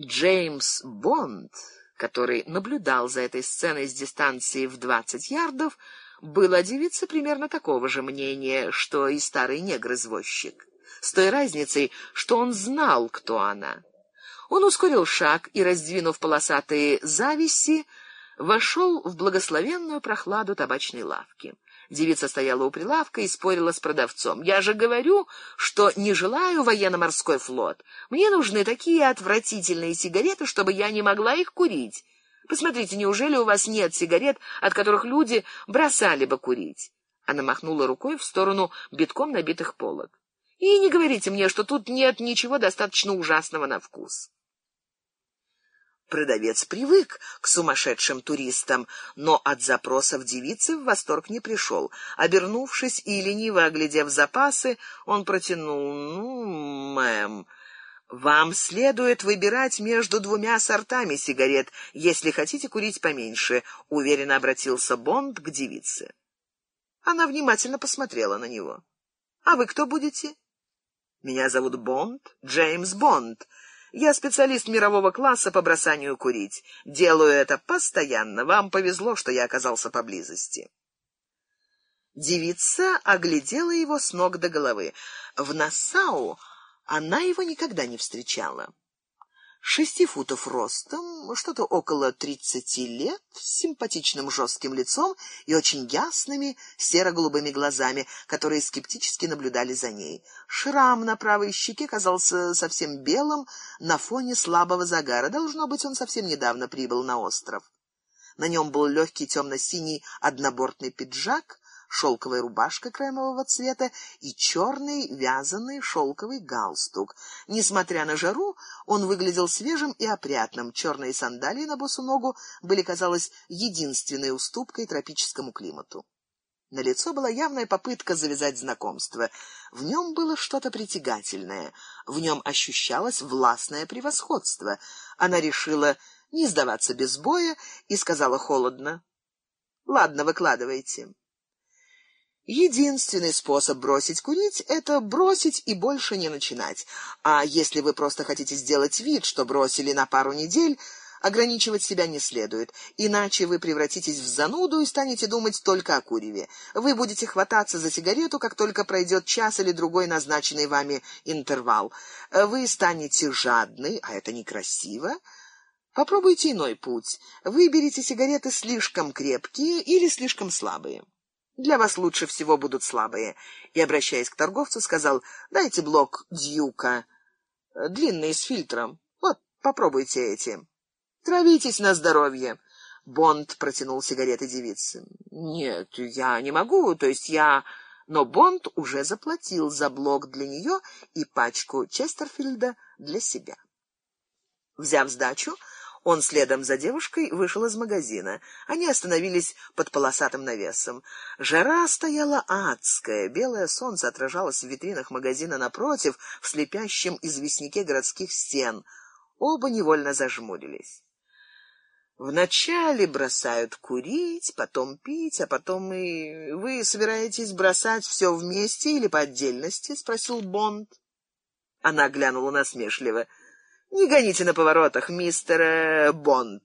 Джеймс Бонд, который наблюдал за этой сценой с дистанции в двадцать ярдов, был о примерно такого же мнения, что и старый негр-извозчик, с той разницей, что он знал, кто она. Он ускорил шаг и, раздвинув полосатые зависи, вошел в благословенную прохладу табачной лавки. Девица стояла у прилавка и спорила с продавцом. «Я же говорю, что не желаю военно-морской флот. Мне нужны такие отвратительные сигареты, чтобы я не могла их курить. Посмотрите, неужели у вас нет сигарет, от которых люди бросали бы курить?» Она махнула рукой в сторону битком набитых полок. «И не говорите мне, что тут нет ничего достаточно ужасного на вкус». Продавец привык к сумасшедшим туристам, но от запросов девицы в восторг не пришел. Обернувшись и лениво оглядев запасы, он протянул: "Ну, мэм, вам следует выбирать между двумя сортами сигарет, если хотите курить поменьше", уверенно обратился Бонд к девице. Она внимательно посмотрела на него. "А вы кто будете?" "Меня зовут Бонд, Джеймс Бонд". Я специалист мирового класса по бросанию курить. Делаю это постоянно. Вам повезло, что я оказался поблизости. Девица оглядела его с ног до головы. В Нассау она его никогда не встречала шести футов ростом, что-то около тридцати лет, с симпатичным жестким лицом и очень ясными серо-голубыми глазами, которые скептически наблюдали за ней. Шрам на правой щеке казался совсем белым на фоне слабого загара. Должно быть, он совсем недавно прибыл на остров. На нем был легкий темно-синий однобортный пиджак, шелковая рубашка кремового цвета и черный вязаный шелковый галстук. Несмотря на жару, он выглядел свежим и опрятным. Черные сандалии на босу ногу были, казалось, единственной уступкой тропическому климату. На лицо была явная попытка завязать знакомство. В нем было что-то притягательное, в нем ощущалось властное превосходство. Она решила не сдаваться без боя и сказала холодно: "Ладно, выкладывайте". Единственный способ бросить курить это бросить и больше не начинать. А если вы просто хотите сделать вид, что бросили на пару недель, ограничивать себя не следует, иначе вы превратитесь в зануду и станете думать только о куреве. Вы будете хвататься за сигарету, как только пройдет час или другой назначенный вами интервал. Вы станете жадны, а это некрасиво. Попробуйте иной путь. Выберите сигареты слишком крепкие или слишком слабые. Для вас лучше всего будут слабые. И обращаясь к торговцу, сказал: "Дайте блок Дьюка, длинный с фильтром. Вот, попробуйте эти. Травитесь на здоровье". Бонд протянул сигареты девице. "Нет, я не могу, то есть я но Бонд уже заплатил за блок для нее и пачку Честерфилда для себя. Взяв сдачу, он следом за девушкой вышел из магазина. Они остановились под полосатым навесом. Жара стояла адская, белое солнце отражалось в витринах магазина напротив, в слепящем известняке городских стен. Оба невольно зажмурились. Вначале бросают курить, потом пить, а потом и вы собираетесь бросать все вместе или по отдельности, спросил Бонд. Она глянула насмешливо. Не гоните на поворотах, мистер э, Бонд.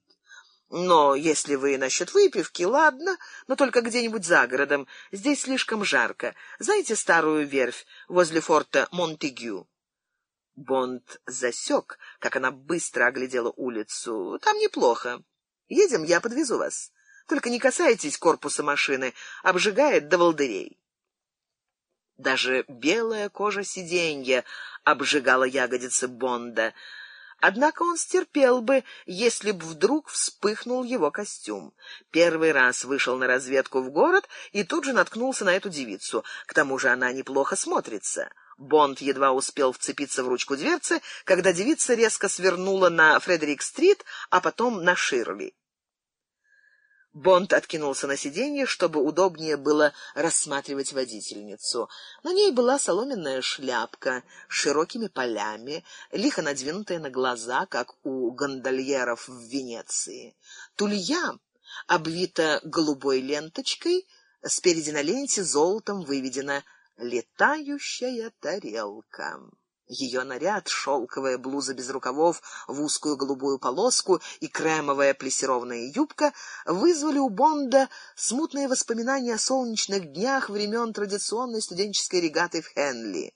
Но если вы насчет выпивки, ладно, но только где-нибудь за городом. Здесь слишком жарко. Знаете старую верфь возле форта Монтегю? Бонд засек, как она быстро оглядела улицу. Там неплохо. Едем, я подвезу вас. Только не касайтесь корпуса машины, обжигает до волдырей. Даже белая кожа сиденья обжигала ягодицы Бонда. Однако он стерпел бы, если б вдруг вспыхнул его костюм. Первый раз вышел на разведку в город и тут же наткнулся на эту девицу. К тому же она неплохо смотрится. Бонд едва успел вцепиться в ручку дверцы, когда девица резко свернула на Фредерик-стрит, а потом на Ширли. Бонд откинулся на сиденье, чтобы удобнее было рассматривать водительницу. На ней была соломенная шляпка с широкими полями, лихо надвинутая на глаза, как у гондольеров в Венеции. Тулья обвита голубой ленточкой, спереди на ленте золотом выведено «Летающая тарелка». Ее наряд, шелковая блуза без рукавов в узкую голубую полоску и кремовая плессированная юбка вызвали у Бонда смутные воспоминания о солнечных днях времен традиционной студенческой регаты в Хенли.